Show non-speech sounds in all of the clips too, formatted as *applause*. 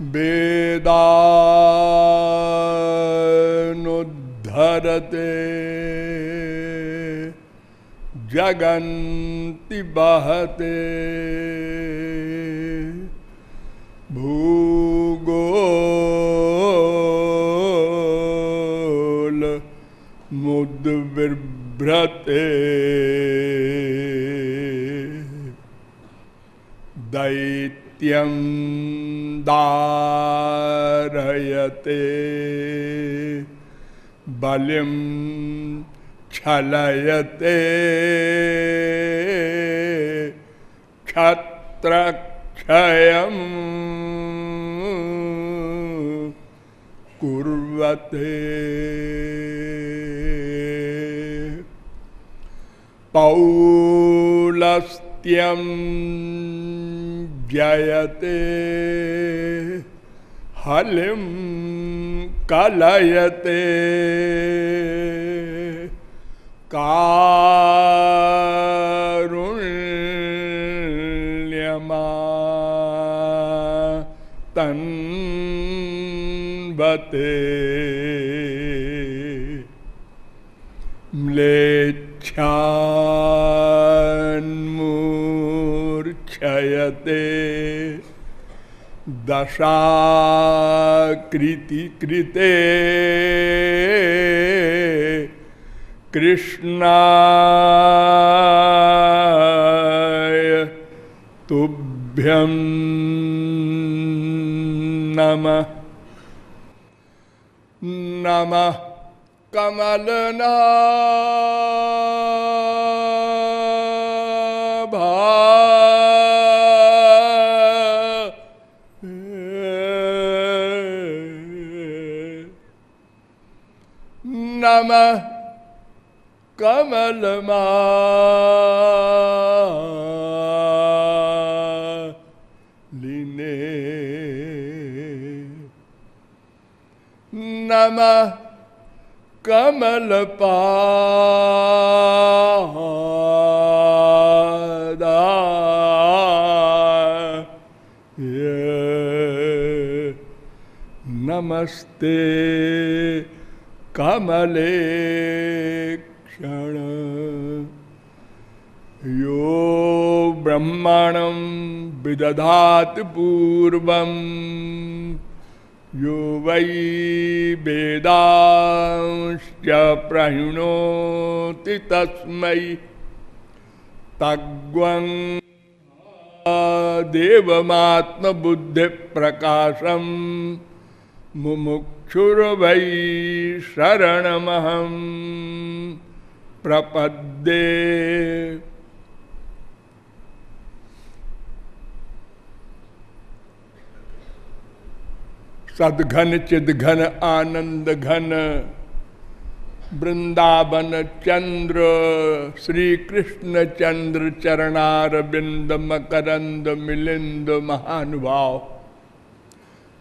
वेदानुद्धरते। जगन्ति बहते। भूगोल मुद्विभ्रते दैत्यं दारयते बलिं छलयते क्षत्रक्षयम् कुर्वते। पौलस्त्यं जयते हलिं कलयते। कारुण्यमा तन्वते म्लेच्छान्मूर्छयते दशाकृति कृते कृष्णाय तुभ्यं नमः। नमः कमलना नमः कमलमा लिने नमः कमल नमस्ते कमले क्षण यो ब्रह्मणं विदधाति पूर्वम् यो वै वेदांश्च प्रहिणोति तस्मै तग्वं देवमात्मबुद्धिप्रकाशं मुमुक्षुर्वै शरणमहं प्रपद्ये। सदघन, चिदघन आनंद घन वृंदावन चंद्र श्री कृष्ण चंद्र चरणार बिंद मकरंद, मिलिंद, महानुभाव।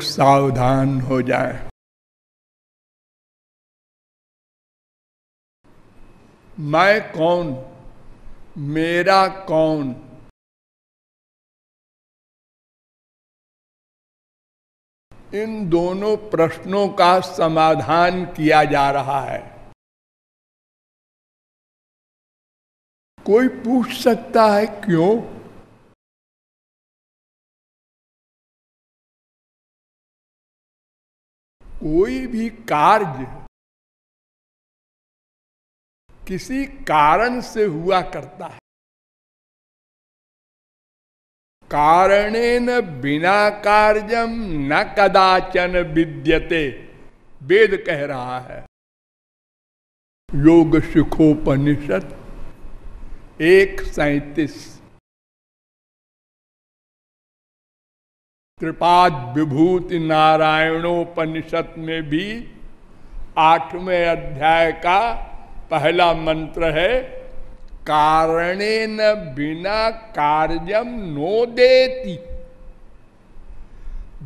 लोग सावधान हो जाएँ। मैं कौन? मेरा कौन? इन दोनों प्रश्नों का समाधान किया जा रहा है। कोई पूछ सकता है क्यों? कोई भी कार्य किसी कारण से हुआ करता है। कारणेन बिना कार्यम न कदाचन विद्यते, वेद कह रहा है। योग सुखोपनिषद एक सैतीस। त्रिपाद विभूति नारायणोपनिषद में भी आठवें अध्याय का पहला मंत्र है कारणे न बिना कार्यम नो देती।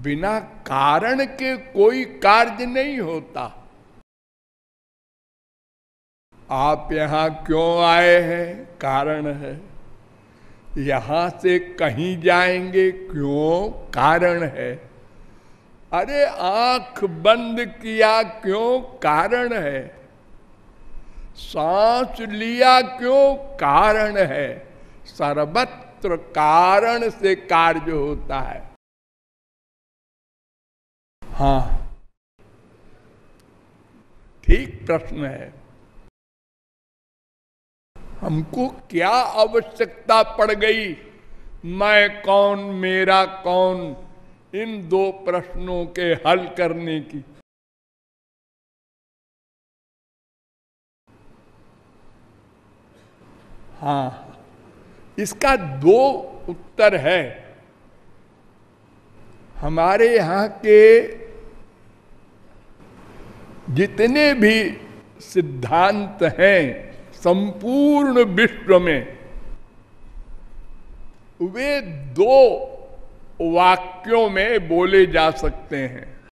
बिना कारण के कोई कार्य नहीं होता। आप यहाँ क्यों आए हैं? कारण है। यहाँ से कहीं जाएँगे क्यों? कारण है। अरे, आँख बंद किया क्यों? कारण है। सांस लिया क्यों? कारण है। सर्वत्र कारण से कार्य होता है। हा। ठीक प्रश्न है। हमको क्या आवश्यकता पड़ गई? मैं कौन, मेरा कौन? इन दो प्रश्नों के हल करने की। हाँ इसका दो उत्तर है। हमारे यहाँ के जितने भी सिद्धांत हैं संपूर्ण विश्व में वे दो वाक्यों में बोले जा सकते हैं।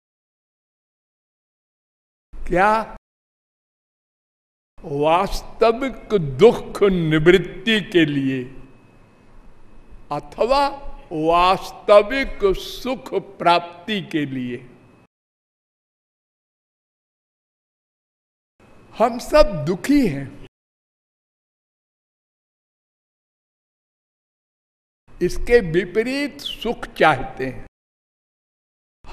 क्या वास्तविक दुख निवृत्ति के लिए अथवा वास्तविक सुख प्राप्ति के लिए? हम सब दुखी हैं। इसके विपरीत सुख चाहते हैं।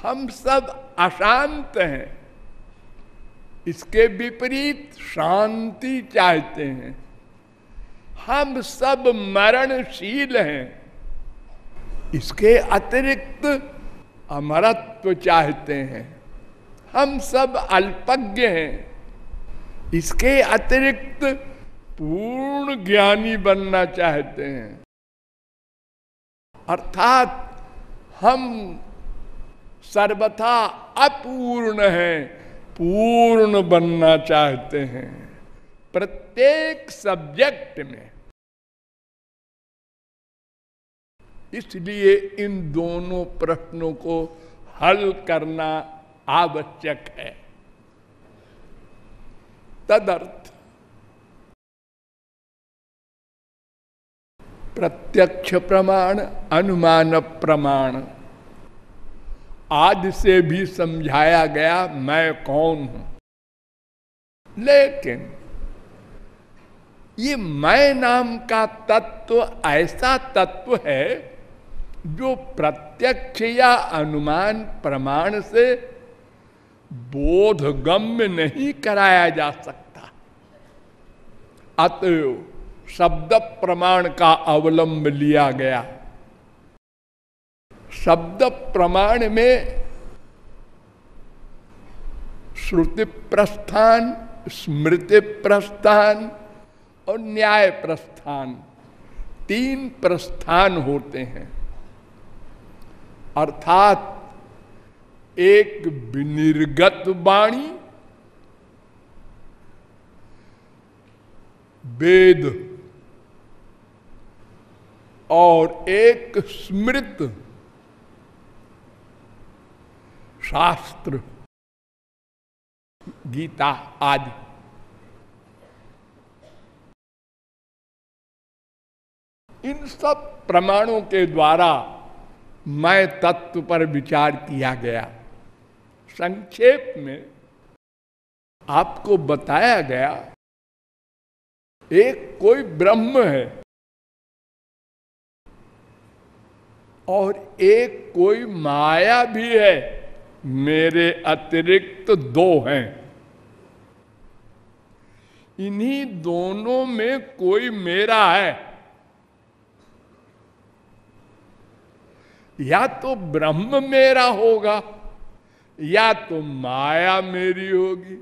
हम सब अशांत हैं। इसके विपरीत शांति चाहते हैं। हम सब मरणशील हैं। इसके अतिरिक्त अमरत्व चाहते हैं। हम सब अल्पज्ञ हैं। इसके अतिरिक्त पूर्ण ज्ञानी बनना चाहते हैं। अर्थात हम सर्वथा अपूर्ण हैं, पूर्ण बनना चाहते हैं। प्रत्येक सब्जेक्ट में। इसलिए इन दोनों प्रश्नों को हल करना आवश्यक है। तदर्थ प्रत्यक्ष प्रमाण, अनुमान प्रमाण। आज से भी समझाया गया मैं कौन हूँ। लेकिन ये मैं नाम का तत्व ऐसा तत्व है जो प्रत्यक्ष या अनुमान प्रमाण से बोधगम्य नहीं कराया जा सकता। अतएव शब्द प्रमाण का अवलंब लिया गया। शब्द प्रमाण में श्रुति प्रस्थान, स्मृति प्रस्थान और न्याय प्रस्थान तीन प्रस्थान होते हैं। अर्थात एक विनिर्गत वाणी, वेद और एक स्मृत शास्त्र, गीता आदि। इन सब प्रमाणों के द्वारा मैं तत्व पर विचार किया गया। संक्षेप में आपको बताया गया, एक कोई ब्रह्म है और एक कोई माया भी है, मेरे अतिरिक्त दो हैं। इन्हीं दोनों में कोई मेरा है। या तो ब्रह्म मेरा होगा, या तो माया मेरी होगी।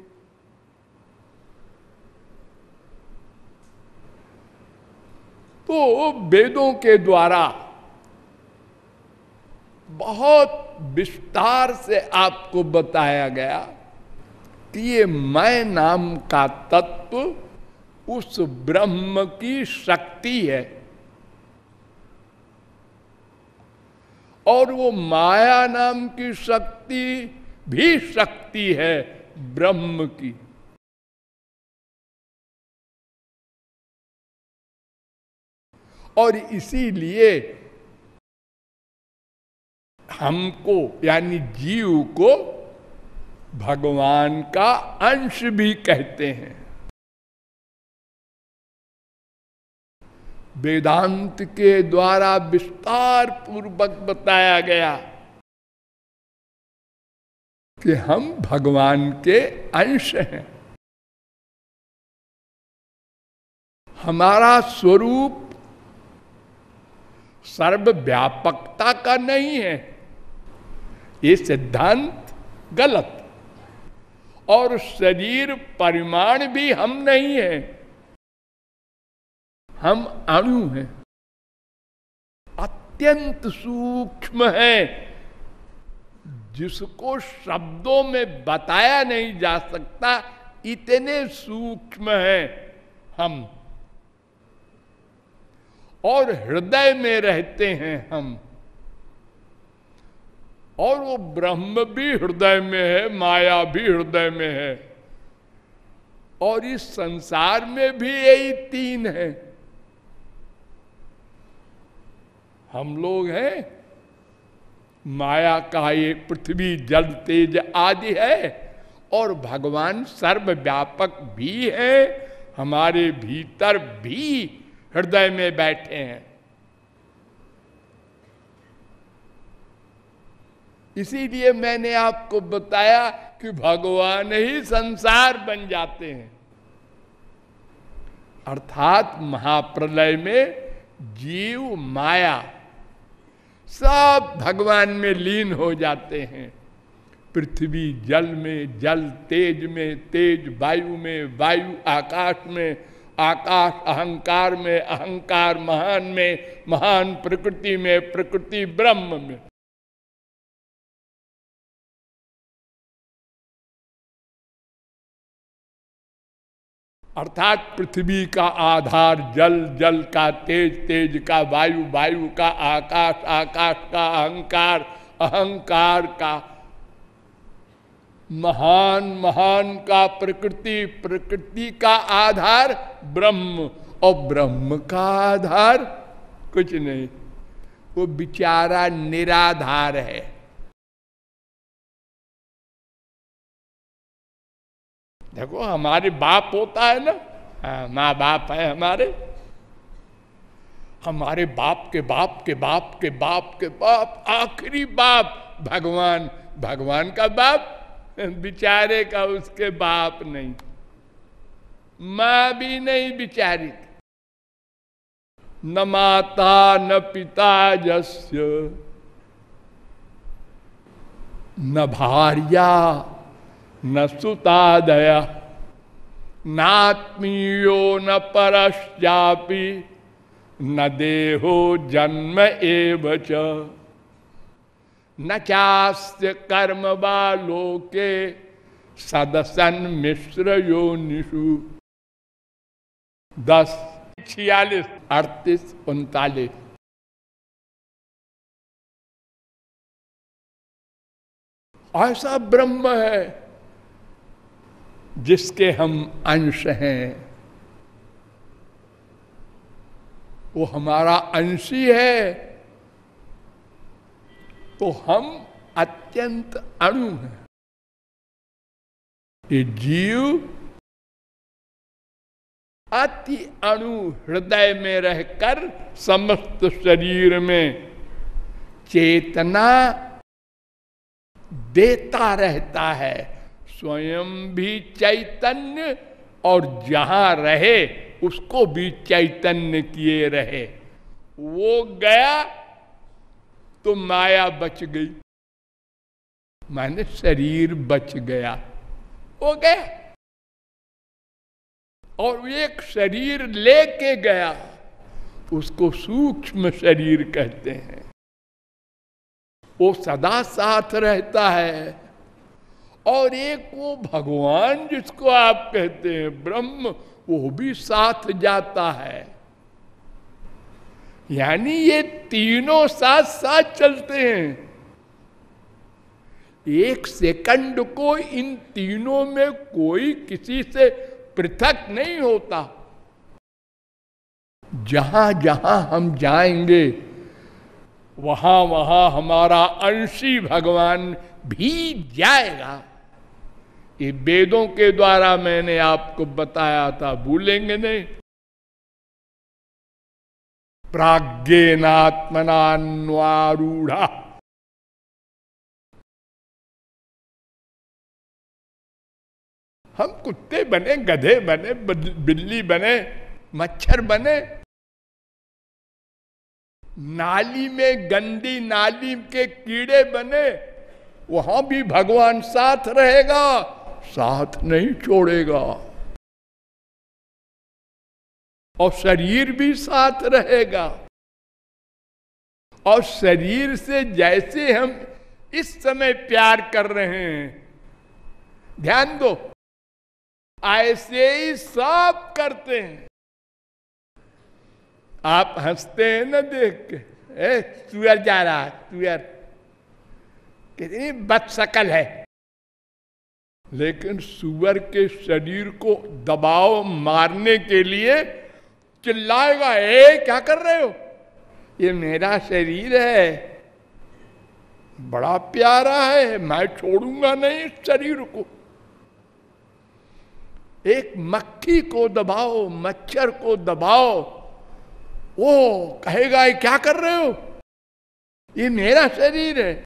तो वेदों के द्वारा बहुत विस्तार से आपको बताया गया कि ये मैं नाम का तत्व उस ब्रह्म की शक्ति है। और वो माया नाम की शक्ति भी शक्ति है ब्रह्म की। और इसीलिए हमको, यानी जीव को भगवान का अंश भी कहते हैं। वेदांत के द्वारा विस्तार पूर्वक बताया गया कि हम भगवान के अंश हैं। हमारा स्वरूप सर्वव्यापकता का नहीं है। ये सिद्धांत गलत। और शरीर परिमाण भी हम नहीं है। हम अणु हैं। अत्यंत सूक्ष्म है। जिसको शब्दों में बताया नहीं जा सकता, इतने सूक्ष्म है हम। और हृदय में रहते हैं हम। और वो ब्रह्म भी हृदय में है, माया भी हृदय में है। और इस संसार में भी यही तीन है। हम लोग हैं, माया का ये पृथ्वी, जल, तेज आदि है, और भगवान सर्वव्यापक भी है, हमारे भीतर भी हृदय में बैठे हैं। इसीलिए मैंने आपको बताया कि भगवान ही संसार बन जाते हैं। अर्थात महाप्रलय में जीव माया सब भगवान में लीन हो जाते हैं। पृथ्वी जल में, जल तेज में, तेज वायु में, वायु आकाश में, आकाश अहंकार में, अहंकार महान में, महान प्रकृति में, प्रकृति ब्रह्म में। अर्थात पृथ्वी का आधार, जल जल का तेज तेज का वायु वायु का आकाश आकाश का अहंकार अहंकार का महान महान का प्रकृति प्रकृति का आधार ब्रह्म, और ब्रह्म का आधार कुछ नहीं, वो बिचारा निराधार है। देखो हमारे बाप होता है ना? हाँ, माँ बाप है हमारे। हमारे बाप के बाप के बाप के बाप के बाप आखिरी बाप भगवान। भगवान का बाप बिचारे का उसके बाप नहीं। माँ भी नहीं बिचारी। न माता न पिता जस्य न भार्या। न सुतादय नात्मीयो न परश्चापि, न देहो जन्म एव न चास्त कर्म वा सदसन मिश्र योनिषु दस, छियालीस, अड़तीस, उनतालीस। ऐसा ब्रह्म है। जिसके हम अंश हैं, वो हमारा अंश ही है। तो हम अत्यंत अणु हैं। ये जीव अति अणु हृदय में रहकर समस्त शरीर में चेतना देता रहता है। स्वयं भी चैतन्य और जहाँ रहे, उसको भी चैतन्य किए रहे। वो गया तो माया बच गई। माने शरीर बच गया। हो गया। और एक शरीर लेके गया। उसको सूक्ष्म शरीर कहते हैं। वो सदा साथ रहता है। और एक वो भगवान जिसको आप कहते हैं ब्रह्म, वो भी साथ जाता है। यानी ये तीनों साथ साथ चलते हैं। एक सेकंड को इन तीनों में कोई किसी से पृथक नहीं होता। जहाँ जहाँ हम जाएँगे, वहाँ वहाँ हमारा अंशी भगवान भी जाएगा। ये वेदों के द्वारा मैंने आपको बताया था, भूलेंगे नहीं। प्राज्ञनात्मनान्वारूढ़ा। हम कुत्ते बने, गधे बने बिल्ली बने, मच्छर बने। नाली में गंदी नाली के कीड़े बने, वहाँ भी भगवान साथ रहेगा। साथ नहीं छोड़ेगा। और शरीर भी साथ रहेगा। और शरीर से जैसे हम इस समय प्यार कर रहे हैं, ध्यान दो, ऐसे ही सब करते हैं। आप हँसते हैं ना देख के, ए सुअर जा रहा है सुअर कितनी बदशकल है। लेकिन सुअर के शरीर को दबाव मारने के लिए चिल्लाएगा, ए, क्या कर रहे हो? ये मेरा शरीर है। बड़ा प्यारा है, मैं छोड़ूँगा नहीं इस शरीर को। एक मक्खी को दबाओ, मच्छर को दबाओ। वो कहेगा क्या कर रहे हो? ये मेरा शरीर है।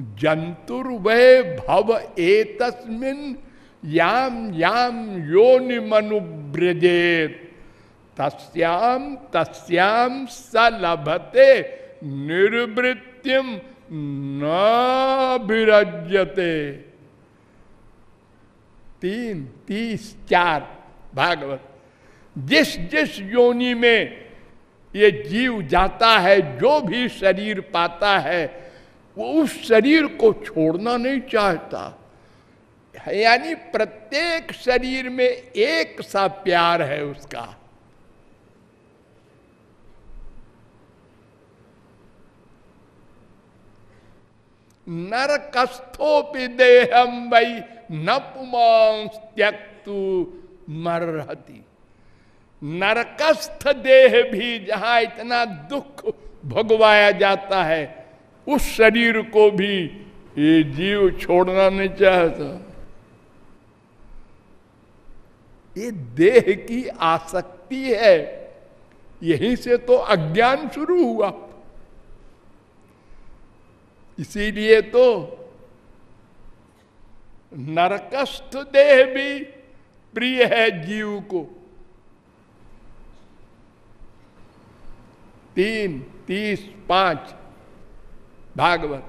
जंतुर्वय भव एतस्मिन याम याम योनि मनुब्रजेत तस्याम तस्याम सलभते निर्वृत्तिम न विरजते तीन, तीस, चार, भागवत। जिस जिस योनि में ये जीव जाता है, जो भी शरीर पाता है वो उस शरीर को छोड़ना नहीं चाहता। यानी प्रत्येक शरीर में एक सा प्यार है उसका। नरकस्थोपि देहम वही न पुमांस त्यक्तु मरहती। नरकस्थ देह भी जहाँ इतना दुख भोगवाया जाता है उस शरीर को भी ये जीव छोड़ना नहीं चाहता। ये देह की आसक्ति है। यहीं से तो अज्ञान शुरू हुआ। इसीलिए तो नरकस्थ देह भी प्रिय है जीव को। तीन, तीस, पाँच भागवत।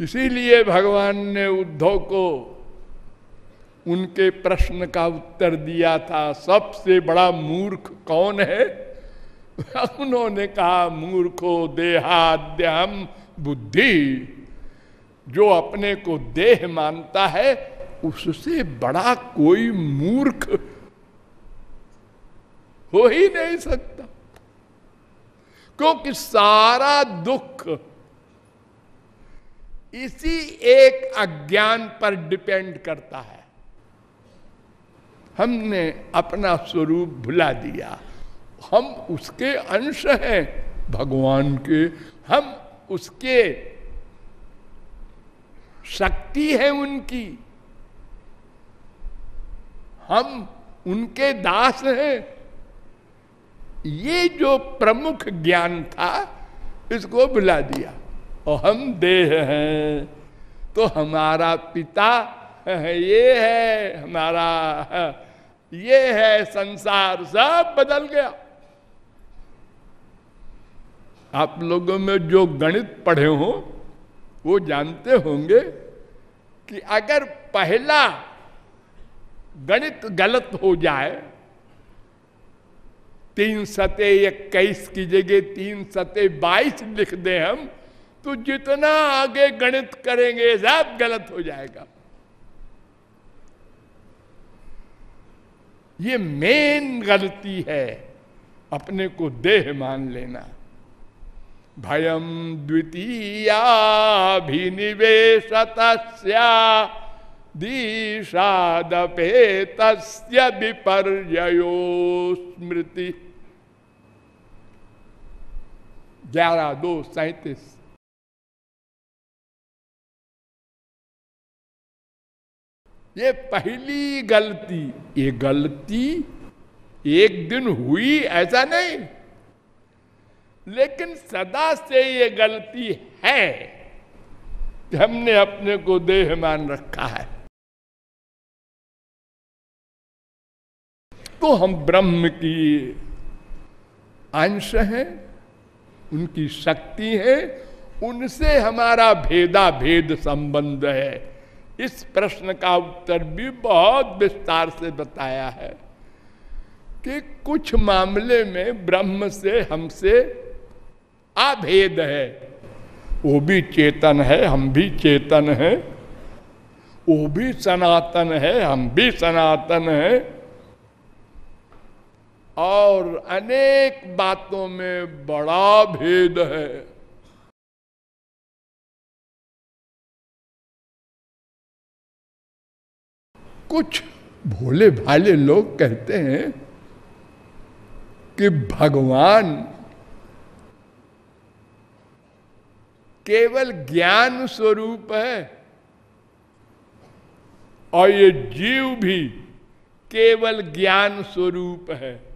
इसीलिए भगवान ने उद्धव को उनके प्रश्न का उत्तर दिया था, सबसे बड़ा मूर्ख कौन है? *laughs* उन्होंने कहा, मूर्खो देहाद्यम बुद्धि। जो अपने को देह मानता है, उससे बड़ा कोई मूर्ख हो ही नहीं सकता। क्योंकि सारा दुख इसी एक अज्ञान पर डिपेंड करता है। हमने अपना स्वरूप भुला दिया। हम उसके अंश हैं भगवान के। हम उसके शक्ति है उनकी। हम उनके दास हैं। ये जो प्रमुख ज्ञान था, इसको बुला दिया। और हम देह हैं। तो हमारा पिता ये है हमारा, ये है संसार, सब बदल गया। आप लोगों में जो गणित पढ़े हो, वो जानते होंगे कि अगर पहला गणित गलत हो जाए तीन सते इक्कीस की जगह तीन सते बाईस लिख दे हम तो जितना आगे गणित करेंगे, सब गलत हो जाएगा। ये मेन गलती है, अपने को देह मान लेना। भयम द्वितीया द्वितीयाभिनिवेशत दीषादपेत विपर्यो स्मृति। ग्यारह, दो, सैतीस। ये पहली गलती, ये गलती एक दिन हुई, ऐसा नहीं। लेकिन सदा से ये गलती है कि हमने अपने को देह मान रखा है। तो हम ब्रह्म की अंश हैं, उनकी शक्ति है, उनसे हमारा भेदा भेद संबंध है। इस प्रश्न का उत्तर भी बहुत विस्तार से बताया है कि कुछ मामले में ब्रह्म से हमसे अभेद है। वो भी चेतन है, हम भी चेतन है। वो भी सनातन है, हम भी सनातन है। और अनेक बातों में बड़ा भेद है। कुछ भोले भाले लोग कहते हैं कि भगवान केवल ज्ञान स्वरूप है और ये जीव भी केवल ज्ञान स्वरूप है।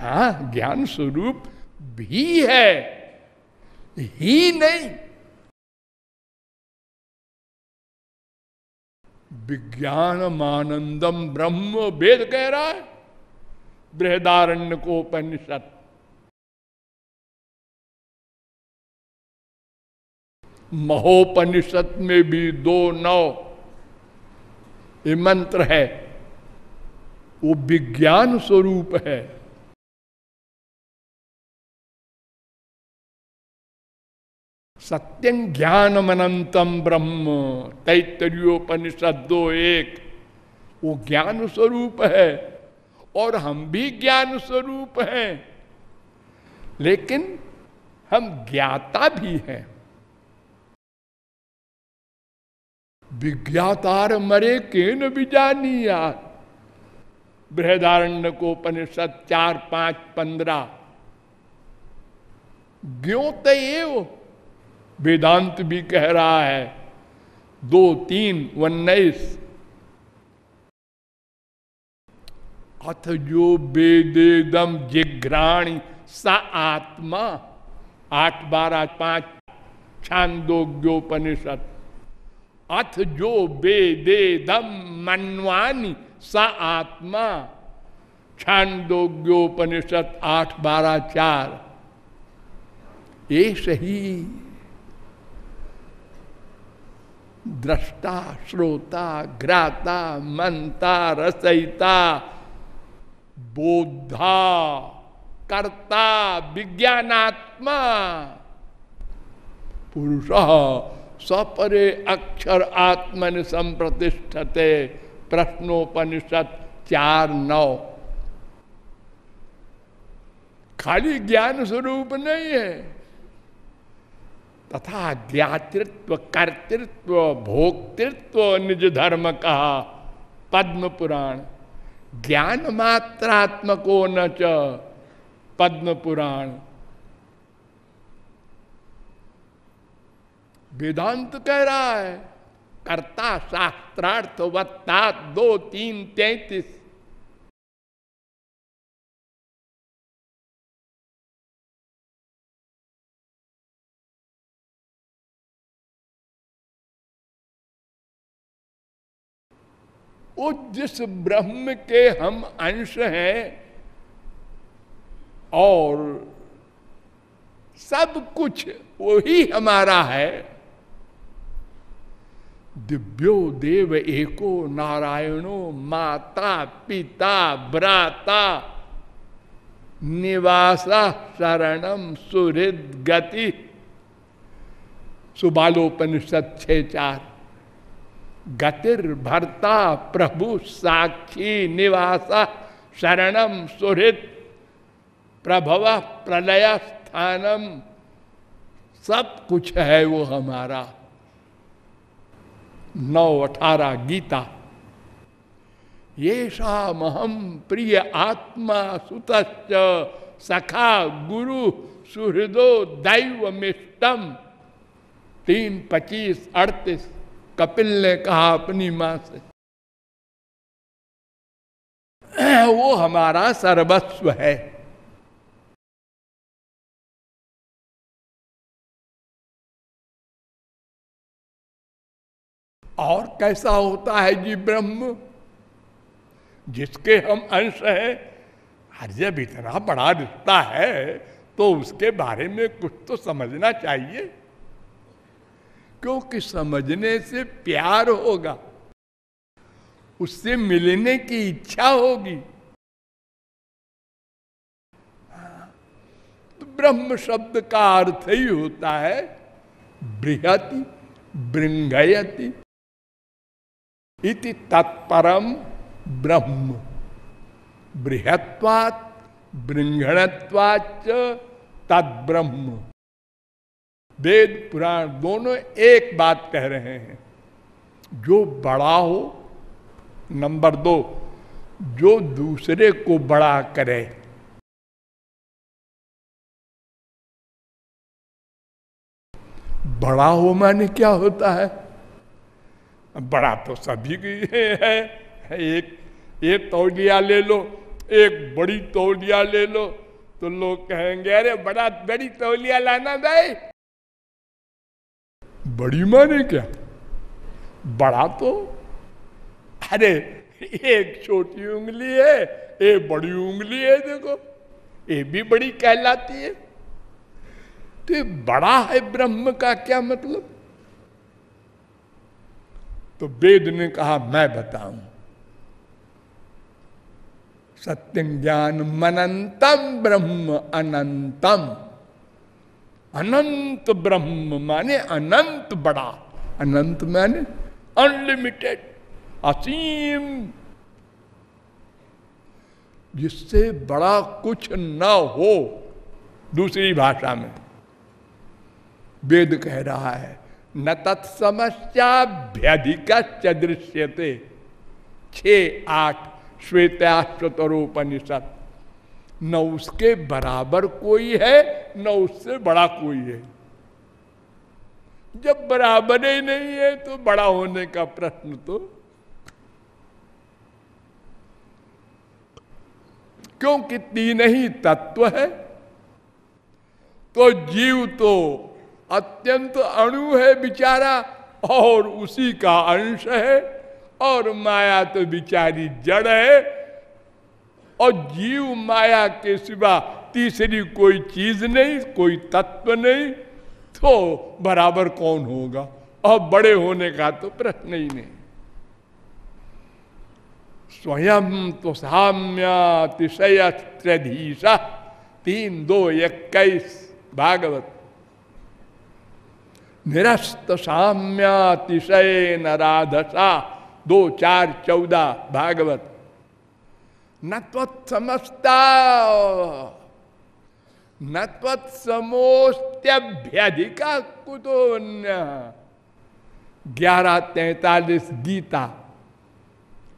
हाँ ज्ञान स्वरूप भी है। ही नहीं। विज्ञान मानंदम ब्रह्म वेद कह रहा है, बृहदारण्य को उपनिषद। महोपनिषद में भी दो नौ ये मंत्र है, वो विज्ञान स्वरूप है। सत्यं ज्ञानम अनंतम ब्रह्म तैतरीयोपनिषद दो एक। वो ज्ञान स्वरूप है, और हम भी ज्ञान स्वरूप हैं। लेकिन हम ज्ञाता भी हैं। विज्ञातार मरे के न बिजानिया बृहदारण्य को उपनिषद चार, पाँच, पंद्रह। ज्ञोत एव वेदांत भी कह रहा है। दो तीन उन्नीस। अथ जो वेदेदम जिघ्राणी सा आत्मा। आठ, बारह, पाँच, छांदोग्योपनिषद। अथ जो वेदेदम मनवानी सा आत्मा। छांदोग्योपनिषद आठ, बारह, चार। ये सही दृष्टा श्रोता घ्राता मनता रसयिता बोधा कर्ता, विज्ञानात्मा, पुरुष, सपरे अक्षर आत्मन संप्रतिष्ठते प्रश्नोपनिषद चार नौ। खाली ज्ञान स्वरूप नहीं है। तथा ज्ञातृत्व कर्तृत्व, भोक्तृत्व, निज धर्म कहा पद्म पुराण ज्ञान मात्रात्मको न च पद्म पुराण वेदांत कह रहा है, कर्ता शास्त्रार्थ वत्ता दो, तीन, तैतीस। वो जिस ब्रह्म के हम अंश हैं और सब कुछ वही हमारा है, दिव्यो देव एको नारायणो माता, पिता ब्राता निवासा शरणम सुहृद, गति। सुबालोपनिषद छे चार। गतिर भरता प्रभु साक्षी निवास शरणम सुहृत प्रभव प्रलय स्थानम। सब कुछ है वो हमारा। नौ अठारह गीता। ये शामहम प्रिय आत्मा सुत सखा गुरु सुहृदो दैव मिष्टम तीन पच्चीस अड़तीस कपिल ने कहा अपनी माँ से वो हमारा सर्वस्व है। और कैसा होता है जी ब्रह्म, जिसके हम अंश हैं हर जब इतना बड़ा रिश्ता है तो उसके बारे में कुछ तो समझना चाहिए। क्योंकि समझने से प्यार होगा, उससे मिलने की इच्छा होगी। तो ब्रह्म शब्द का अर्थ ही होता है बृहति, बृंगयति। इति तत्परम ब्रह्म। बृहत्वात् बृंगणत्वाच तत्ब्रह्म वेद, पुराण दोनों एक बात कह रहे हैं। जो बड़ा हो, नंबर दो, जो दूसरे को बड़ा करे। बड़ा हो माने क्या होता है? बड़ा तो सभी है, एक एक तौलिया ले लो, एक बड़ी तौलिया ले लो तो लोग कहेंगे, अरे, बड़ा, बड़ी तौलिया लाना भाई। बड़ी माने क्या? बड़ा तो? अरे, एक छोटी उंगली है, एक बड़ी उंगली है, देखो। ये भी बड़ी कहलाती है। तो बड़ा है ब्रह्म का क्या मतलब? तो वेद ने कहा, मैं बताऊँ। सत्यं ज्ञान मनंतम ब्रह्म अनंतम अनंत ब्रह्म माने अनंत बड़ा। अनंत माने अनलिमिटेड असीम। जिससे बड़ा कुछ न हो, दूसरी भाषा में। वेद कह रहा है, न तत्समस्याभ्यधिक दृश्यते छ, आठ, श्वेताश्वतरोपनिषद। न उसके बराबर कोई है न उससे बड़ा कोई है। जब बराबर ही नहीं है तो बड़ा होने का प्रश्न तो। क्योंकि तीन ही तत्व है? तो जीव तो अत्यंत अणु है बिचारा, और उसी का अंश है, और माया तो बिचारी जड़ है, और जीव माया के सिवा तीसरी कोई चीज़ नहीं, कोई तत्व नहीं तो बराबर कौन होगा? और बड़े होने का तो प्रश्न ही नहीं। स्वयं तो साम्यातिशय तीन दो इक्कीस, भागवत। निरस्त साम्यातिशय नाधसा दो चार चौदह, भागवत। न तो समझता न तत्समोस्त्यभ्यधिका कुतोन्य ग्यारह तैतालीस गीता।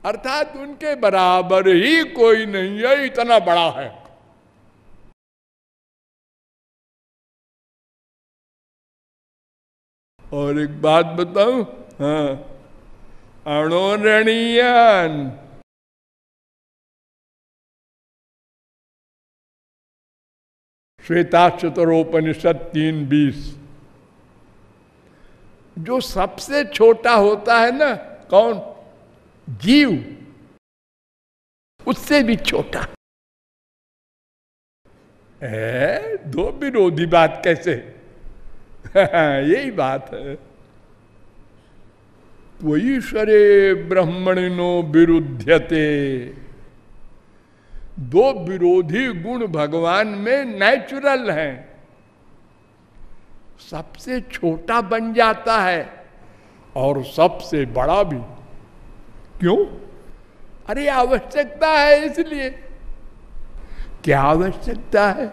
अर्थात उनके बराबर ही कोई नहीं है, इतना बड़ा है। और एक बात बताऊँ? हाँ। श्वेताशतरोपनिषद तीन बीस। जो सबसे छोटा होता है ना, कौन? जीव। उससे भी छोटा। है दो विरोधी बात कैसे? *laughs* यही बात है। वही शरे ब्रह्मणिनो विरुद्धते दो विरोधी गुण भगवान में नेचुरल हैं। सबसे छोटा बन जाता है और सबसे बड़ा भी। क्यों? अरे, आवश्यकता है इसलिए। क्या आवश्यकता है?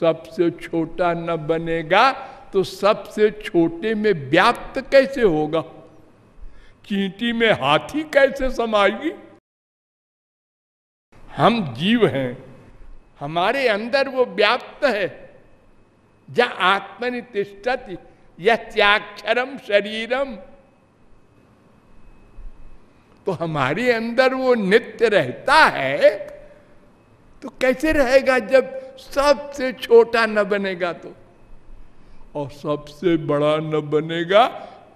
सबसे छोटा न बनेगा तो सबसे छोटे में व्याप्त कैसे होगा? चींटी में हाथी कैसे समाएगी? हम जीव हैं। हमारे अंदर वो व्याप्त है। ज आत्मनि तिष्ठति त्याक्षरम शरीरम। तो हमारे अंदर वो नित्य रहता है तो कैसे रहेगा जब सबसे छोटा न बनेगा तो? और सबसे बड़ा न बनेगा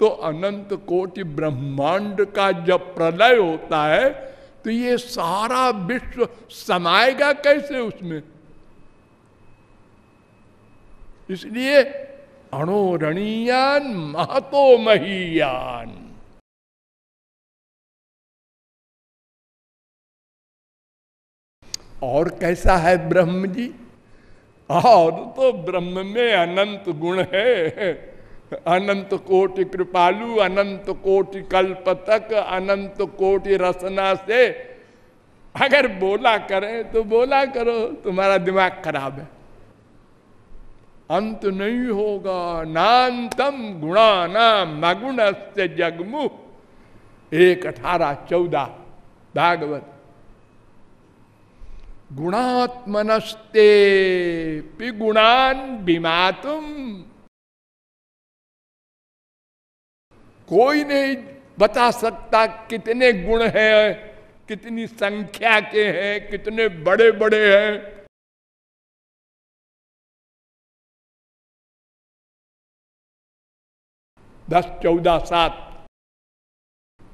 तो अनंत कोटि ब्रह्मांड का जब प्रलय होता है तो ये सारा विश्व समाएगा कैसे उसमें? इसलिए अणोरणीयान महतो महीयान। और कैसा है ब्रह्म जी? और तो ब्रह्म में अनंत गुण है। अनंत कोटि कृपालु, अनंत कोटि कल्प तक अनंत कोटि रसना से। अगर बोला करें तो बोला करो, तुम्हारा दिमाग खराब है। अंत नहीं होगा, नान्तम गुणा नाम मगुण से जगमु। एक अठारह चौदह, भागवत। गुणात्मनस्ते पिगुणान बिमातुम कोई नहीं बता सकता कितने गुण हैं, कितनी संख्या के हैं, कितने बड़े बड़े हैं। दस चौदह सात।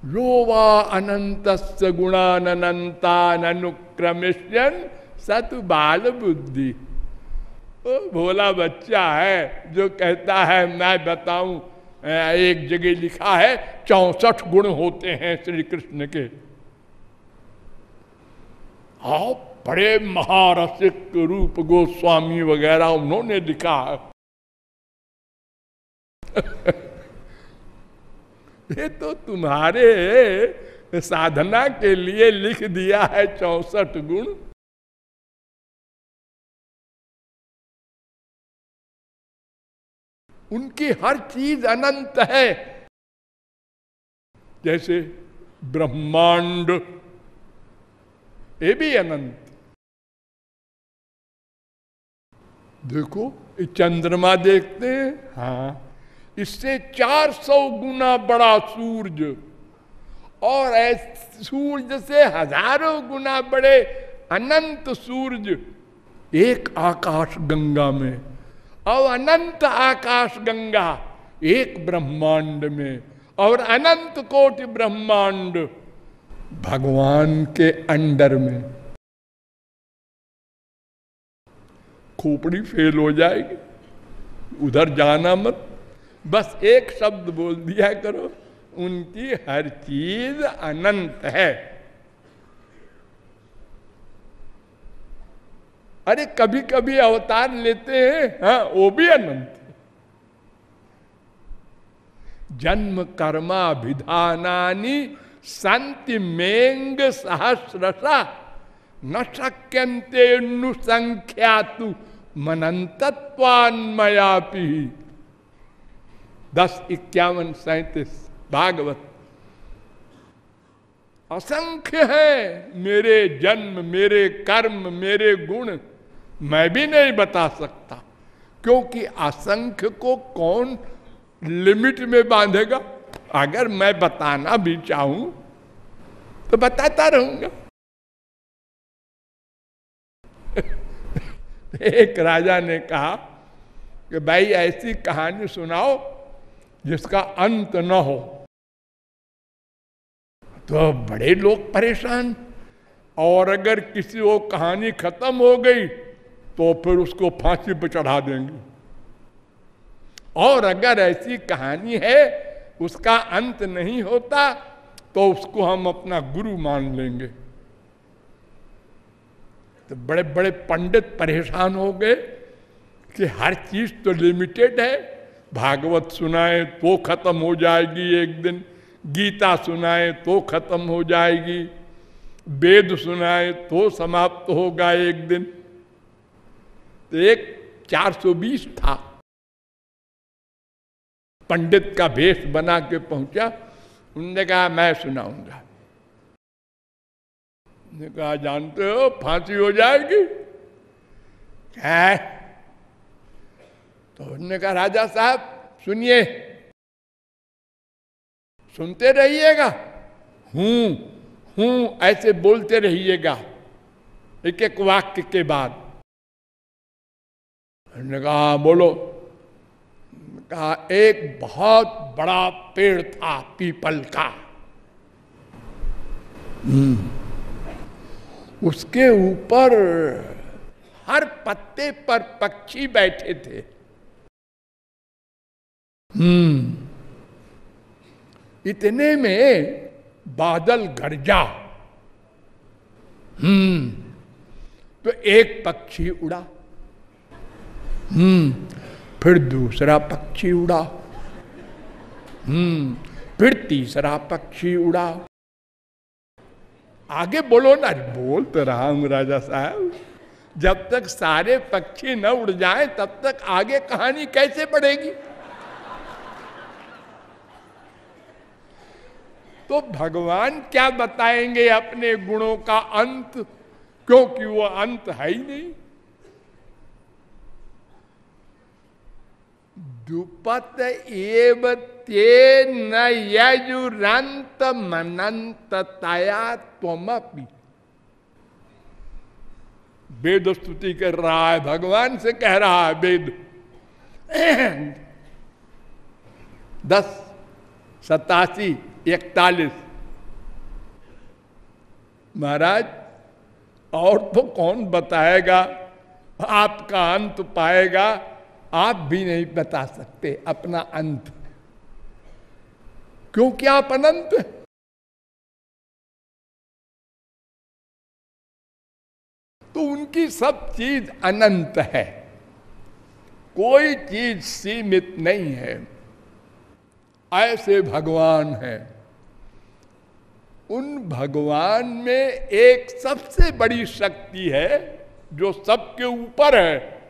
यो वा अनंत गुणानंतानुक्रमिष्यन सत बाल बुद्धि भोला बच्चा है, जो कहता है, मैं बताऊँ एक जगह लिखा है, चौसठ गुण होते हैं श्री कृष्ण के। आप बड़े महारसिक रूप गोस्वामी वगैरह उन्होंने लिखा है। *laughs* ये तो तुम्हारे साधना के लिए लिख दिया है चौसठ गुण। उनकी हर चीज़ अनंत है। जैसे ब्रह्मांड, ये भी अनंत। देखो चंद्रमा देखते हैं। हाँ। इससे 400 गुना बड़ा सूरज। और सूरज से हज़ारों गुना बड़े अनंत सूरज। एक आकाश गंगा में। अनंत आकाश गंगा, एक ब्रह्मांड में, और अनंत कोटि ब्रह्मांड भगवान के अंडर में। खोपड़ी फेल हो जाएगी, उधर जाना मत, बस एक शब्द बोल दिया करो, उनकी हर चीज़ अनंत है। अरे कभी कभी अवतार लेते हैं हाँ वो भी अनंत जन्म कर्माभिधानी संति मेंग सहस्रसा न शक्यंते नु संख्या मनंतत्वान्मयापी। दस इक्यावन सैतीस, भागवत। असंख्य है मेरे जन्म, मेरे कर्म, मेरे गुण। मैं भी नहीं बता सकता, क्योंकि असंख्य को कौन लिमिट में बांधेगा? अगर मैं बताना भी चाहूँ तो बताता रहूँगा। *laughs* एक राजा ने कहा कि भाई, ऐसी कहानी सुनाओ जिसका अंत न हो। तो बड़े लोग परेशान। और अगर किसी वो कहानी खत्म हो गई तो फिर उसको फांसी पर चढ़ा देंगे। और अगर ऐसी कहानी है, उसका अंत नहीं होता तो उसको हम अपना गुरु मान लेंगे। तो बड़े बड़े पंडित परेशान हो गए कि हर चीज़ तो लिमिटेड है। भागवत सुनाए तो खत्म हो जाएगी एक दिन, गीता सुनाए तो खत्म हो जाएगी, वेद सुनाए तो समाप्त होगा एक दिन। एक 420 था। पंडित का भेष बना के पहुँचा। उनने कहा, मैं सुनाऊँगा। कहा, जानते हो, फांसी हो जाएगी। है? तो उन्होंने कहा, राजा साहब, सुनिए। सुनते रहिएगा? हूँ हूँ, ऐसे बोलते रहिएगा। एक एक वाक्य के बाद उन्होंने कहा बोलो। कहा एक बहुत बड़ा पेड़ था पीपल का। हम्म। उसके ऊपर हर पत्ते पर पक्षी बैठे थे। हम्म। इतने में बादल गरजा हम्म। तो एक पक्षी उड़ा। फिर दूसरा पक्षी उड़ा। हम्म। फिर तीसरा पक्षी उड़ा। आगे बोलो ना बोल तो रहा हूँ राजा साहब। जब तक सारे पक्षी न उड़ जाए तब तक आगे कहानी कैसे बढ़ेगी? तो भगवान क्या बताएँगे अपने गुणों का अंत? क्योंकि वो अंत है ही नहीं। दुपत एव ते न यजुरंत मनंत तया त्वमपि। वेद स्तुति कर रहा है भगवान से कह रहा है, वेद। दस, सतासी, इकतालीस। महाराज, और तो कौन बताएगा? आपका अंत पाएगा। आप भी नहीं बता सकते अपना अंत। क्योंकि आप अनंत तो उनकी सब चीज़ अनंत है। कोई चीज़ सीमित नहीं है। ऐसे भगवान है। उन भगवान में एक सबसे बड़ी शक्ति है, जो सबके ऊपर है।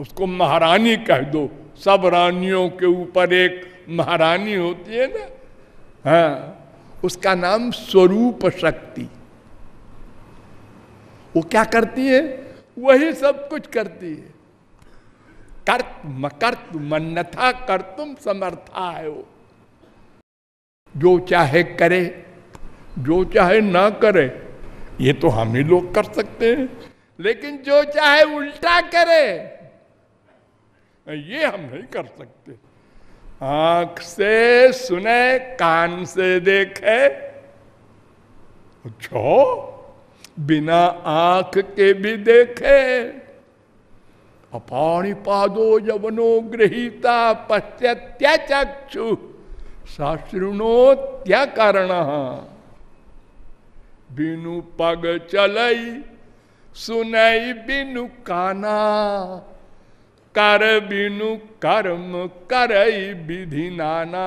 उसको महारानी कह दो। सब रानियों के ऊपर एक महारानी होती है ना? हाँ उसका नाम स्वरूप शक्ति। वो क्या करती है? वही सब कुछ करती है। कर्त मकर्त मन्नथा कर तुम समर्था है वो जो चाहे करे, जो चाहे ना करे, ये तो हम ही लोग कर सकते हैं। लेकिन जो चाहे उल्टा करे ये हम नहीं कर सकते। आँख से सुने, कान से देखे। अच्छा बिना आँख के भी देखे। अपाणी पादो पश्चात्या चक्षु त्या कारण बिनु पग चलई सुनई बिनु काना। कर बिनु कर्म करई विधि नाना।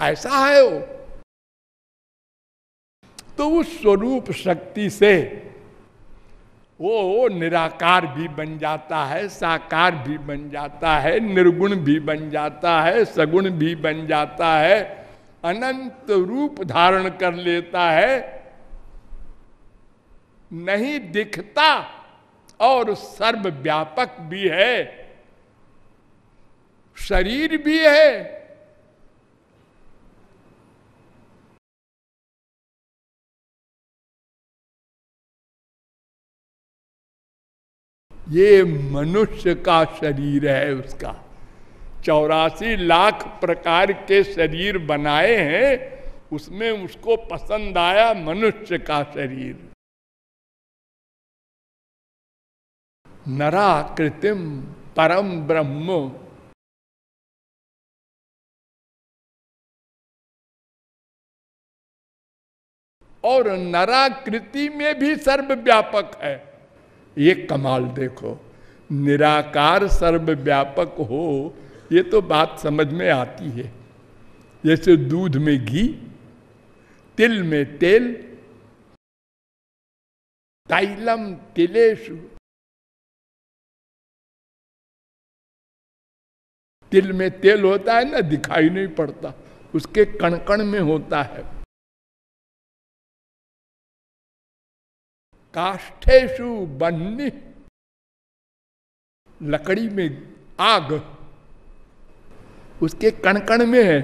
ऐसा है वो। तो उस स्वरूप शक्ति से वो निराकार भी बन जाता है, साकार भी बन जाता है, निर्गुण भी बन जाता है, सगुण भी बन जाता है, अनंत रूप धारण कर लेता है, नहीं दिखता और सर्वव्यापक भी है। शरीर भी है। ये मनुष्य का शरीर है उसका। चौरासी लाख प्रकार के शरीर बनाए हैं, उसमें उसको पसंद आया मनुष्य का शरीर। नरा कृतिम परम ब्रह्म। और नराकृति में भी सर्वव्यापक है। ये कमाल देखो, निराकार सर्वव्यापक हो, ये तो बात समझ में आती है। जैसे दूध में घी, तिल में तेल, तैलम तिलेशु तिल में तेल होता है, ना दिखाई नहीं पड़ता। उसके कण कण में होता है। काष्ठेशु बन्नी। लकड़ी में आग। उसके कण कण में है।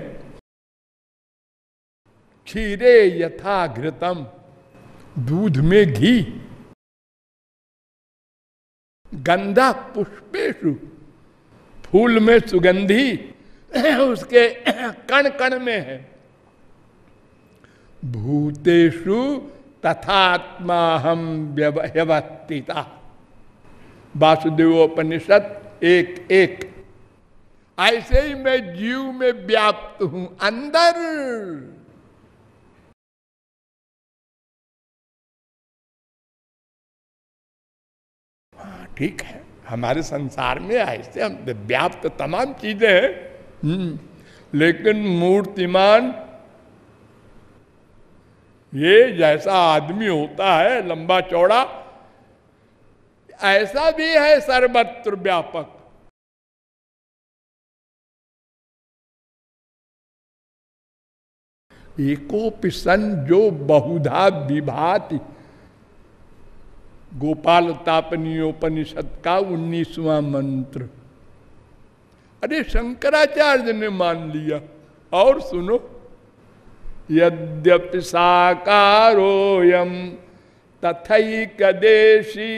क्षीरे यथा घृतम दूध में घी। गंधा पुष्पेशु फूल में सुगंधी *coughs* उसके *coughs* कण कण में है। भूतेषु तथात्मा हम व्यवस्थिता। वासुदेवोपनिषद एक एक। ऐसे ही मैं जीव में व्याप्त हूँ अंदर। हाँ, ठीक है। हमारे संसार में ऐसे हम व्याप्त तमाम चीज़ें हैं। हम्म, लेकिन मूर्तिमान ये जैसा आदमी होता है लंबा चौड़ा ऐसा भी है सर्वत्र व्यापक। एकोपिशन जो बहुधा विभाति। गोपाल तापनीयोपनिषद का उन्नीसवा मंत्र अरे शंकराचार्य ने मान लिया और सुनो यद्यपि साकारोयम तथैकदेशी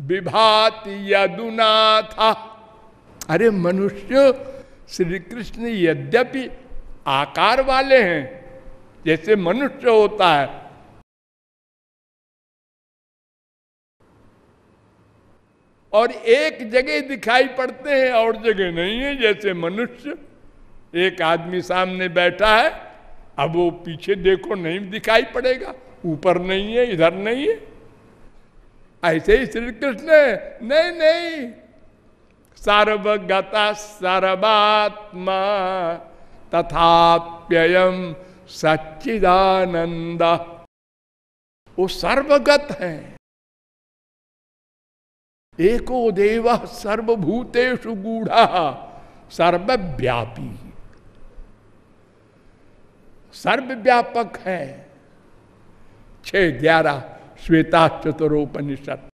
विभाति यदुनाथ अरे मनुष्य श्री कृष्ण यद्यपि आकार वाले हैं जैसे मनुष्य होता है और एक जगह दिखाई पड़ते हैं, और जगह नहीं है, जैसे मनुष्य। एक आदमी सामने बैठा है, अब वो पीछे देखो, नहीं दिखाई पड़ेगा। ऊपर नहीं है, इधर नहीं है। ऐसे ही श्री कृष्ण नहीं नहीं। सर्वगता सर्वात्मा तथाप्ययम सच्चिदानंद। वो सर्वगत है। एको देव सर्वभूतेषु गूढ़ा, सर्वव्यापी। सर्वव्यापक है। छ ग्यारह श्वेता चतुरोपनिषद।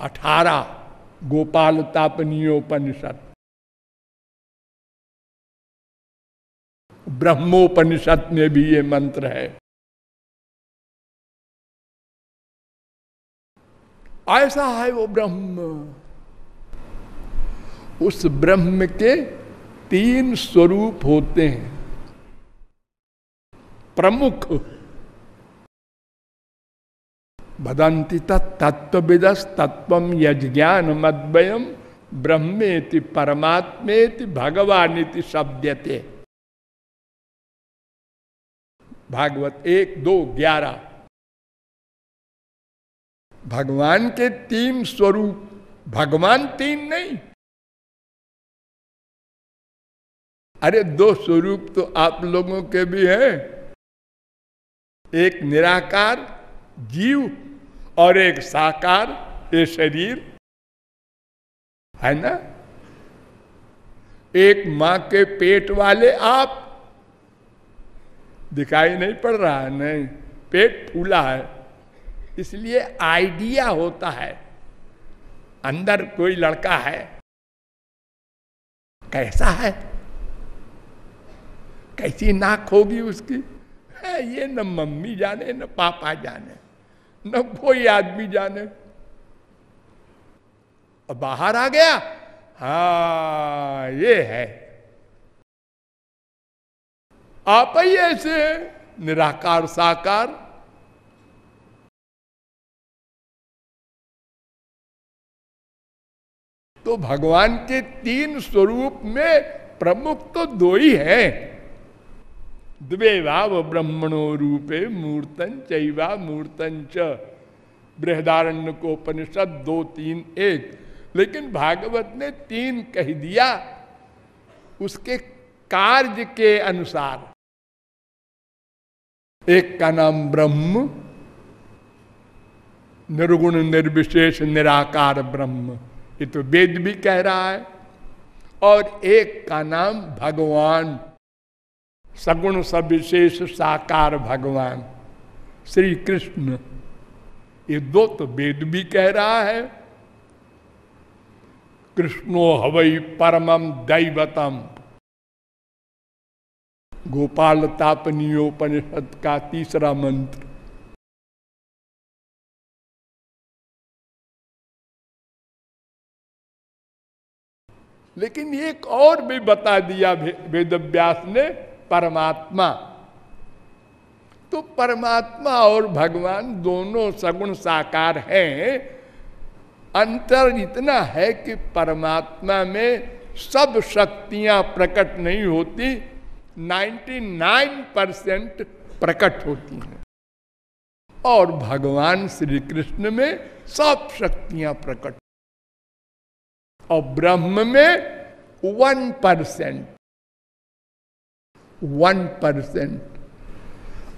अठारह गोपाल तापनीयोपनिषद ब्रह्मोपनिषद में भी ये मंत्र है। ऐसा है वो ब्रह्म। उस ब्रह्म के तीन स्वरूप होते हैं। प्रमुख। भदंती तत्विदस तत्व यज्ञान मद्वयम ब्रह्मेति परमात्मेति भगवानिति शब्दते। भागवत एक, दो, ग्यारह। भगवान के तीन स्वरूप, भगवान तीन नहीं। अरे दो स्वरूप तो आप लोगों के भी हैं। एक निराकार जीव और एक साकार ये शरीर। है ना? एक माँ के पेट वाले आप। दिखाई नहीं पड़ रहा है नहीं। पेट फूला है। इसलिए आइडिया होता है। अंदर कोई लड़का है, कैसा है? कैसी नाक होगी उसकी? है, ये न मम्मी जाने, न पापा जाने, न कोई आदमी जाने। बाहर आ गया। हा, ये है। आप ही ऐसे निराकार, साकार। तो भगवान के तीन स्वरूप में प्रमुख तो दो ही है। द्वे भाव ब्रह्मणो रूपे मूर्तन चैवा मूर्तन च। बृहदारण्य को उपनिषद दो, तीन, एक। लेकिन भागवत ने तीन कह दिया उसके कार्य के अनुसार। एक का नाम ब्रह्म, निर्गुण, निर्विशेष, निराकार ब्रह्म। ये तो वेद भी कह रहा है। और एक का नाम भगवान, सगुण सविशेष साकार भगवान श्री कृष्ण ये दो तो वेद भी कह रहा है। कृष्णो हवई परमम दैवतम। गोपाल तापनीयोपनिषद का तीसरा मंत्र। लेकिन एक और भी बता दिया वेद व्यास ने, परमात्मा। तो परमात्मा और भगवान दोनों सगुण साकार हैं। अंतर इतना है कि परमात्मा में सब शक्तियाँ प्रकट नहीं होती 99 परसेंट प्रकट होती हैं। और भगवान श्री कृष्ण में सब शक्तियाँ प्रकट और ब्रह्म में वन परसेंट वन परसेंट।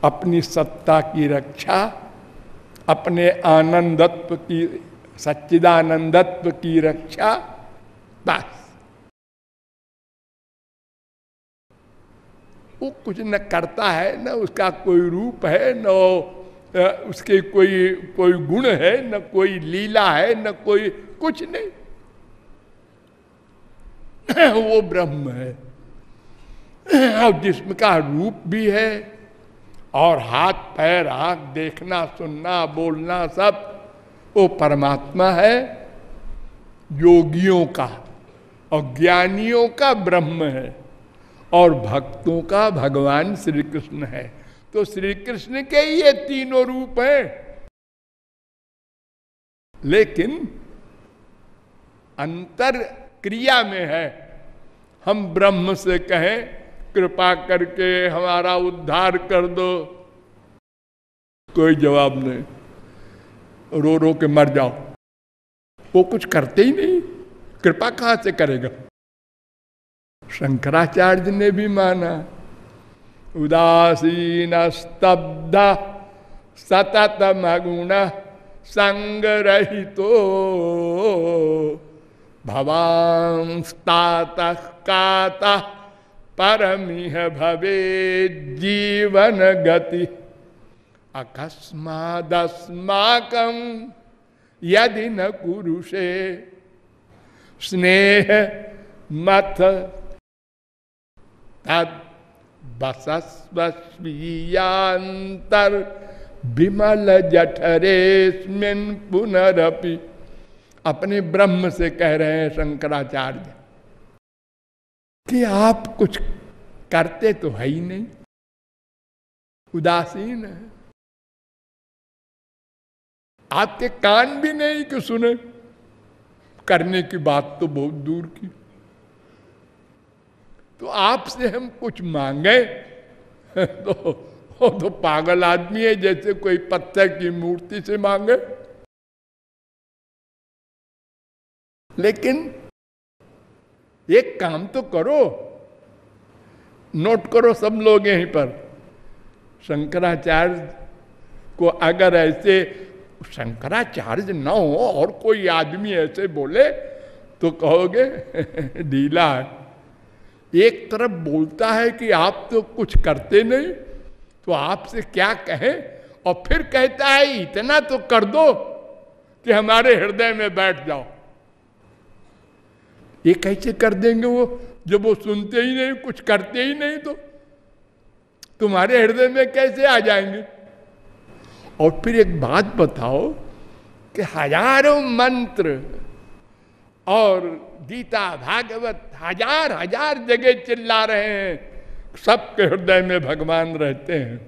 अपनी सत्ता की रक्षा, अपने आनंदत्व की, सच्चिदानंदत्व की रक्षा, बस। वो कुछ न करता है, न उसका कोई रूप है, न उसके कोई कोई गुण है, न कोई लीला है, न कोई कुछ नहीं। वो ब्रह्म है। और जिसम का रूप भी है, और हाथ, पैर, आँख, देखना, सुनना, बोलना, सब, वो परमात्मा है, योगियों का और ज्ञानियों का ब्रह्म है, और भक्तों का भगवान श्री कृष्ण है। तो श्री कृष्ण के ये तीनों रूप हैं। लेकिन अंतर क्रिया में है। हम ब्रह्म से कहें, कृपा करके हमारा उद्धार कर दो। कोई जवाब नहीं। रो रो के मर जाओ। वो कुछ करते ही नहीं। कृपा कहाँ से करेगा? शंकराचार्य ने भी माना, उदासीन स्तब्ध सतत मगुण संग रहितो। भवांस्तात काता परमिह भवे जीवन गति अकस्मादस्माकम यदि न कुरुषे, स्नेह मथ तद विमल जठरेस्मिन पुनरपि। अपने ब्रह्म से कह रहे हैं शंकराचार्य, कि आप कुछ करते तो है ही नहीं। उदासीन है। आपके कान भी नहीं कि सुने। करने की बात तो बहुत दूर की। तो आपसे हम कुछ मांगे। *laughs* तो वो तो पागल आदमी है, जैसे कोई पत्थर की मूर्ति से मांगे। लेकिन एक काम तो करो। नोट करो सब लोग यहीं पर। शंकराचार्य को अगर ऐसे शंकराचार्य न हो और कोई आदमी ऐसे बोले तो कहोगे, *laughs* ढीला एक तरफ़ बोलता है कि आप तो कुछ करते नहीं तो आपसे क्या कहें? और फिर कहता है, इतना तो कर दो कि हमारे हृदय में बैठ जाओ। ये कैसे कर देंगे वो? जब वो सुनते ही नहीं, कुछ करते ही नहीं तो तुम्हारे हृदय में कैसे आ जाएँगे? और फिर एक बात बताओ कि हज़ारों मंत्र और गीता भागवत हज़ार हज़ार जगह चिल्ला रहे हैं, सबके हृदय में भगवान रहते हैं।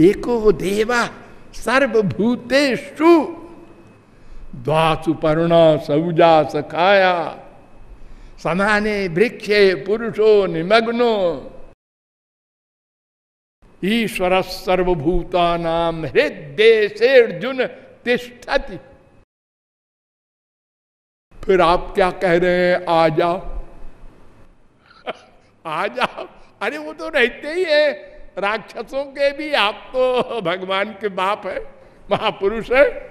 एको देवा सर्वभूतेषु द्वासुपर्ण सऊजा सखाया। समाने वृक्षे पुरुषो निमग्नो। ईश्वर सर्वभूता नाम हृदय से अर्जुन तिष्ठति। फिर आप क्या कह रहे हैं? आ जाओ। *laughs* आ जाओ। अरे वो तो रहते ही है। राक्षसों के भी आप तो भगवान के बाप है, महापुरुष है।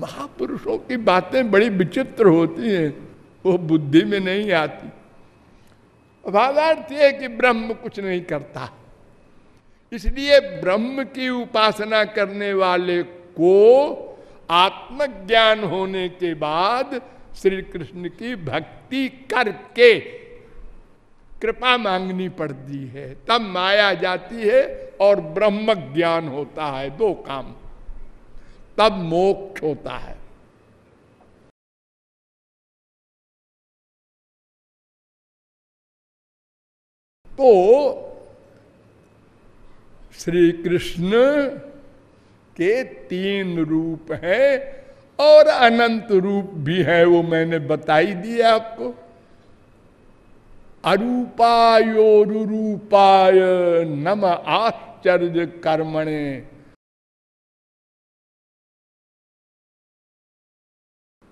महापुरुषों की बातें बड़ी विचित्र होती हैं, वो बुद्धि में नहीं आती। भावार्थ है कि ब्रह्म कुछ नहीं करता। इसलिए ब्रह्म की उपासना करने वाले को आत्मज्ञान होने के बाद श्री कृष्ण की भक्ति करके कृपा मांगनी पड़ती है, तब माया जाती है और ब्रह्म ज्ञान होता है, दो काम। तब मोक्ष होता है। तो श्री कृष्ण के तीन रूप हैं और अनंत रूप भी है, वो मैंने बताई दिया आपको। अरूपायोरूपाय नम आश्चर्य कर्मणे।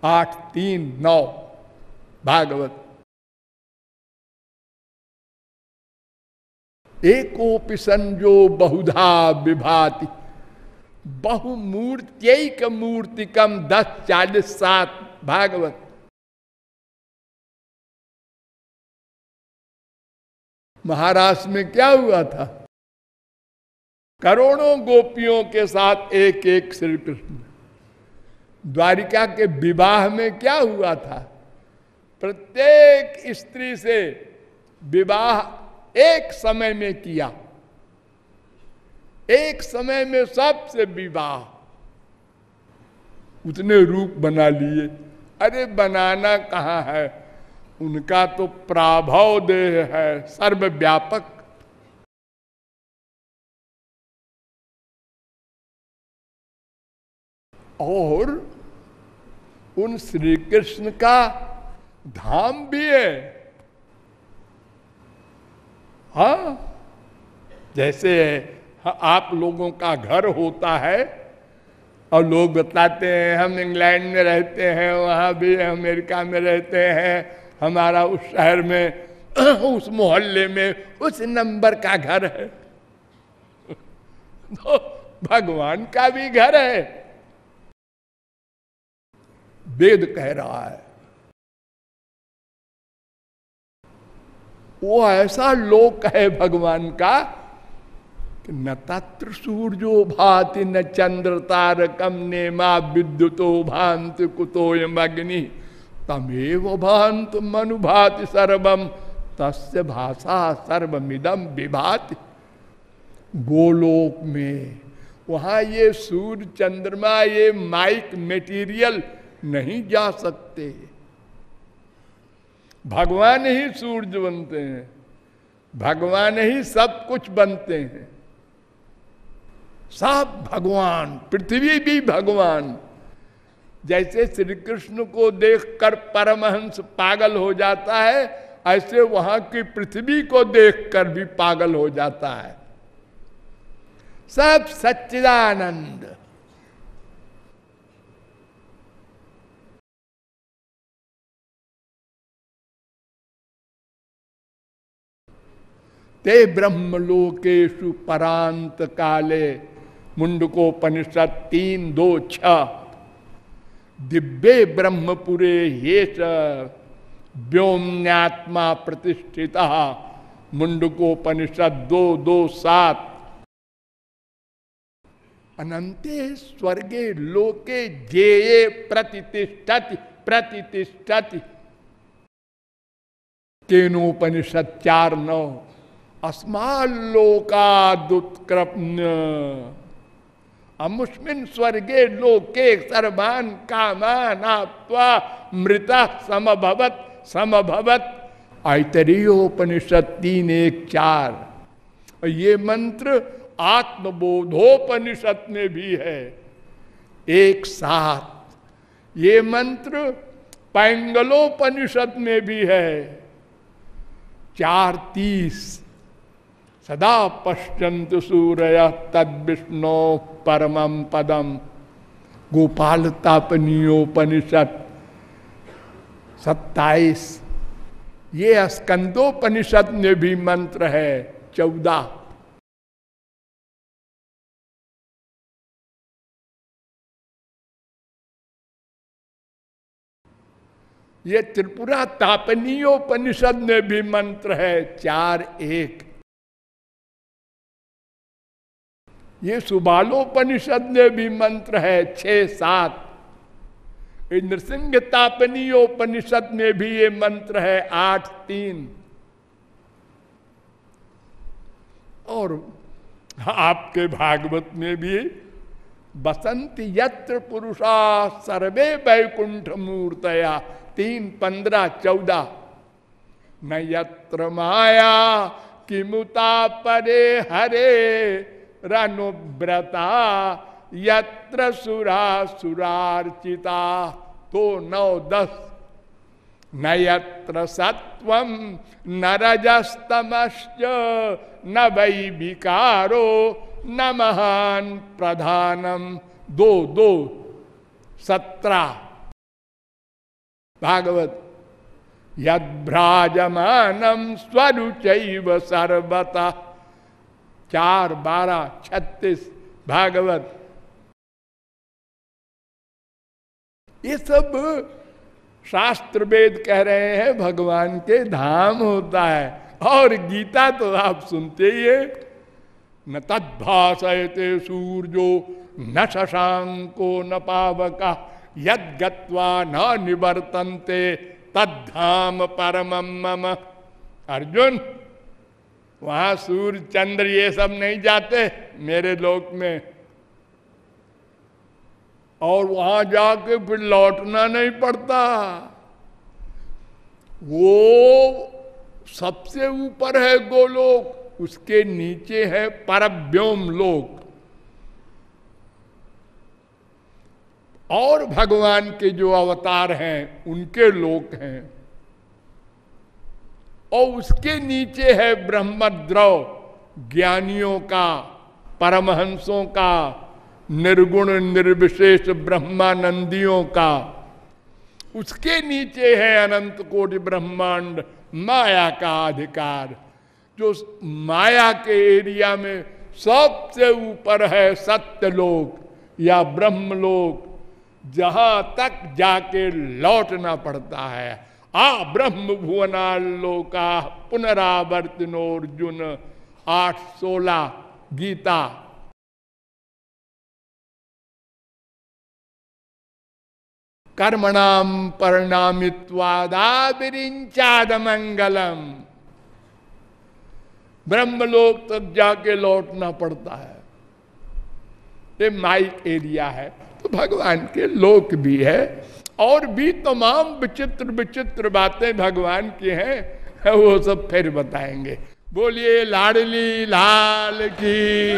आठ, तीन, नौ। भागवत। एकोपि संजो बहुधा विभाति बहुमूर्त्यक मूर्तिकम दस चालीस सात। भागवत। महाराष्ट्र में क्या हुआ था? करोड़ों गोपियों के साथ एक एक श्री कृष्ण। द्वारिका के विवाह में क्या हुआ था? प्रत्येक स्त्री से विवाह एक समय में किया। एक समय में सबसे विवाह। उतने रूप बना लिए। अरे बनाना कहाँ है? उनका तो प्राभव देह है, सर्वव्यापक। और उन श्री कृष्ण का धाम भी है। हा, जैसे आप लोगों का घर होता है और लोग बताते हैं, हम इंग्लैंड में रहते हैं, वहाँ भी अमेरिका में रहते हैं, हमारा उस शहर में, *clears throat* उस मोहल्ले में उस नंबर का घर है। *laughs* तो भगवान का भी घर है। वेद कह रहा है। वो ऐसा लोक है भगवान का कि न तत्र सूर्यो भाति, न चंद्र तारकम, ने माँ विद्युतो भांति कुतोयम अग्नि। तमेव भांत मनुभाति सर्वम, तस्य भाषा सर्वमिदम विभाति। गोलोक में, वहाँ ये सूर्य, चंद्रमा, ये माइक मेटीरियल नहीं जा सकते। भगवान ही सूर्य बनते हैं, भगवान ही सब कुछ बनते हैं। सब भगवान, पृथ्वी भी भगवान। जैसे श्री कृष्ण को देखकर परमहंस पागल हो जाता है, ऐसे वहाँ की पृथ्वी को देखकर भी पागल हो जाता है। सब सच्चिदानंद। ते ब्रह्म लोकेशु परांत काले मुंडकोपनिषद तीन दो छ। दिव्य ब्रह्मपुरे ये व्योम्यात्मा प्रतिष्ठित। मुंडकोपनिषद दो दो सात। अनंते स्वर्गे लोके जे प्रतिष्ठति प्रतिष्ठति केनोपनिषद चार नौ। अस्मालोकादुत्कृप्न अमुष्मिन स्वर्गे लोके सर्वान कामान आप्वा मृता समभवत समभवत। ऐतरीयोपनिषद तीन एक चार। ये मंत्र आत्मबोधोपनिषद में भी है। एक साथ ये मंत्र पैंगलोपनिषद में भी है। चार तीस। सदा पश्चंत सूर्य तद विष्णु परमम पदम। गोपाल तापनीयोपनिषद सत्ताईस। ये स्कंदोपनिषद में भी मंत्र है, चौदह। ये त्रिपुरा तापनीयोपनिषद में भी मंत्र है, चार एक। ये सुबालोपनिषद में भी मंत्र है छ सात। नृसिंह तापनीयोपनिषद में भी ये मंत्र है आठ तीन। और आपके भागवत में भी बसंत यत्र पुरुषा सर्वे वैकुंठ मूर्तया तीन पंद्रह चौदह। न यत्र माया किमुता परे हरे रनुव्रता यत्र सुरा सुरार्चिता तो नौ दस। न यत्र सत्व न रजस्तमश्च, न वै विकारो न महान प्रधानम दो दो सत्रह भागवत। यद्राजमानम स्वरुच सर्वता। चार, बारह, छत्तीस, भागवत। ये सब शास्त्र वेद कह रहे हैं, भगवान के धाम होता है। और गीता तो आप सुनते ही है, न तद्भाषयते सूर्यो, न शशांको, न पावका, यद गत्वा न निवर्तनते, तद्धाम परम मम। अर्जुन वहाँ सूर्य चंद्र ये सब नहीं जाते मेरे लोक में। और वहाँ जाके फिर लौटना नहीं पड़ता। वो सबसे ऊपर है गोलोक, उसके नीचे है परव्योम लोक। और भगवान के जो अवतार हैं, उनके लोक हैं। और उसके नीचे है ब्रह्मद्रव, ज्ञानियों का, परमहंसों का, निर्गुण, निर्विशेष ब्रह्मानंदियों का। उसके नीचे है अनंत कोटि ब्रह्मांड माया का अधिकार, जो माया के एरिया में सबसे ऊपर है सत्य लोक या ब्रह्मलोक, जहाँ तक जाके लौटना पड़ता है। आ ब्रह्म भुवनालोका पुनरावर्तनोर्जुन आठ सोलह गीता। कर्मणाम परिणामित्वादाचाद मंगलम ब्रह्मलोक तक जाके लौटना पड़ता है। ये माइक एरिया है तो भगवान के लोक भी है। और भी तमाम विचित्र विचित्र बातें भगवान की हैं, वो सब फिर बताएँगे। बोलिए, लाडली लाल की।